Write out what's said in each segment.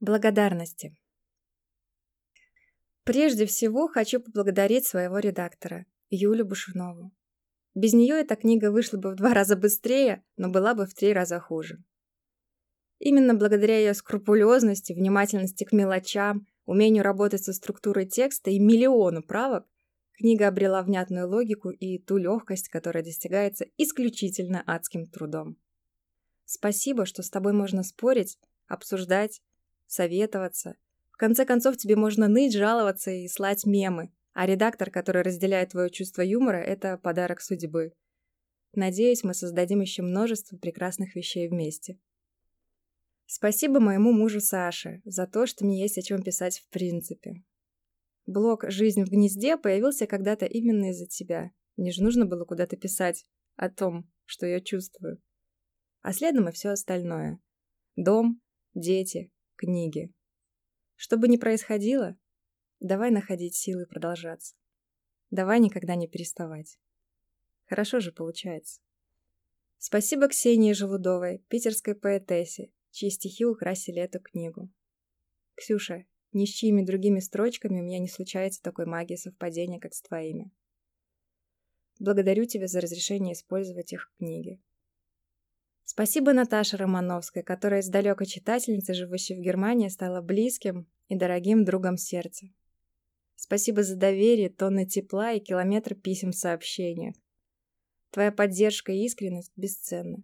Благодарности. Прежде всего хочу поблагодарить своего редактора, Юлю Бушевнову. Без нее эта книга вышла бы в два раза быстрее, но была бы в три раза хуже. Именно благодаря ее скрупулезности, внимательности к мелочам, умению работать со структурой текста и миллиону правок, книга обрела внятную логику и ту легкость, которая достигается исключительно адским трудом. Спасибо, что с тобой можно спорить, обсуждать, советоваться. В конце концов, тебе можно ныть, жаловаться и слать мемы, а редактор, который разделяет твое чувство юмора, это подарок судьбы. Надеюсь, мы создадим еще множество прекрасных вещей вместе. Спасибо моему мужу Саше за то, что мне есть о чем писать в принципе. Блог «Жизнь в гнезде» появился когда-то именно из-за тебя. Мне же нужно было куда-то писать о том, что я чувствую. А следом и все остальное. Дом, дети, книги. Что бы ни происходило, давай находить силы продолжаться. Давай никогда не переставать. Хорошо же получается. Спасибо Ксении Желудовой, питерской поэтессе, чьи стихи украсили эту книгу. Ксюша, ни с чьими другими строчками у меня не случается такой магии совпадения, как с твоими. Благодарю тебя за разрешение использовать их в книге. Спасибо Наташе Романовской, которая из далекой читательницы, живущей в Германии, стала близким и дорогим другом сердца. Спасибо за доверие, тонны тепла и километр писем в сообщениях. Твоя поддержка и искренность бесценны.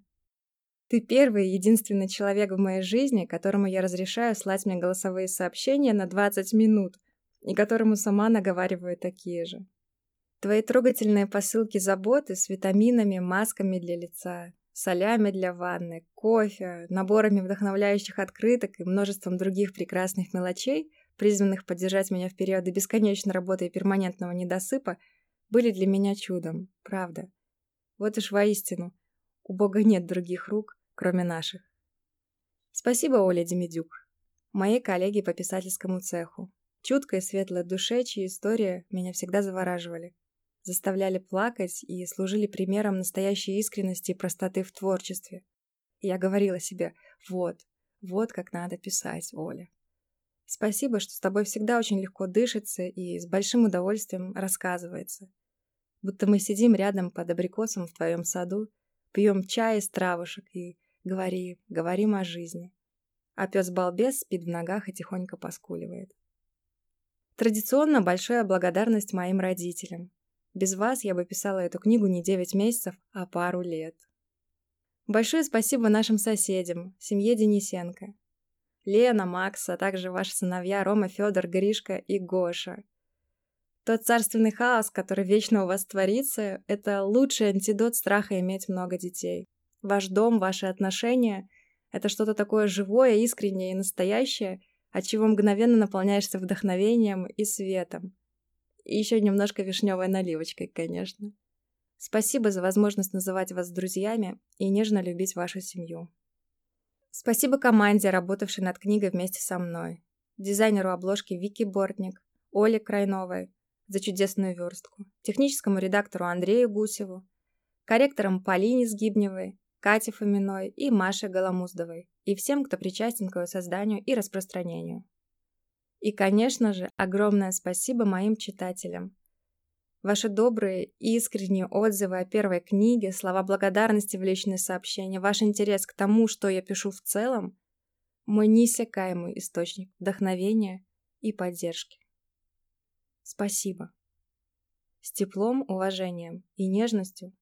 Ты первый и единственный человек в моей жизни, которому я разрешаю слать мне голосовые сообщения на 20 минут, и которому сама наговариваю такие же. Твои трогательные посылки заботы с витаминами, масками для лица, солями для ванны, кофе, наборами вдохновляющих открыток и множеством других прекрасных мелочей, призванных поддержать меня в периоды бесконечной работы и перманентного недосыпа, были для меня чудом, правда. Вот уж воистину, у Бога нет других рук, кроме наших. Спасибо Оле Демидюк, моей коллеге по писательскому цеху. Чуткая и светлая душе, чьи истории меня всегда завораживали. Заставляли плакать и служили примером настоящей искренности и простоты в творчестве. Я говорила себе, вот, вот как надо писать, Оля. Спасибо, что с тобой всегда очень легко дышится и с большим удовольствием рассказывается. Будто мы сидим рядом под абрикосом в твоем саду, пьем чай из травушек и Говори, говорим о жизни. А пес-балбес спит в ногах и тихонько поскуливает. Традиционно большая благодарность моим родителям. Без вас я бы писала эту книгу не 9 месяцев, а пару лет. Большое спасибо нашим соседям, семье Денисенко. Лена, Макс, а также ваши сыновья Рома, Федор, Гришка и Гоша. Тот царственный хаос, который вечно у вас творится, это лучший антидот страха иметь много детей. Ваш дом, ваши отношения — это что-то такое живое, искреннее и настоящее, от чего мгновенно наполняешься вдохновением и светом. И еще немножко вишневой наливочкой, конечно. Спасибо за возможность называть вас друзьями и нежно любить вашу семью. Спасибо команде, работавшей над книгой вместе со мной. Дизайнеру обложки Вики Бортник, Оле Крайновой за чудесную верстку, техническому редактору Андрею Гусеву, корректорам Полине Сгибневой, Кате Фоминой и Маше Голомуздовой, и всем, кто причастен к ее созданию и распространению. И, конечно же, огромное спасибо моим читателям. Ваши добрые и искренние отзывы о первой книге, слова благодарности в личные сообщения, ваш интерес к тому, что я пишу в целом – мой неиссякаемый источник вдохновения и поддержки. Спасибо. С теплом, уважением и нежностью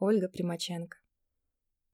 Ольга Примаченко.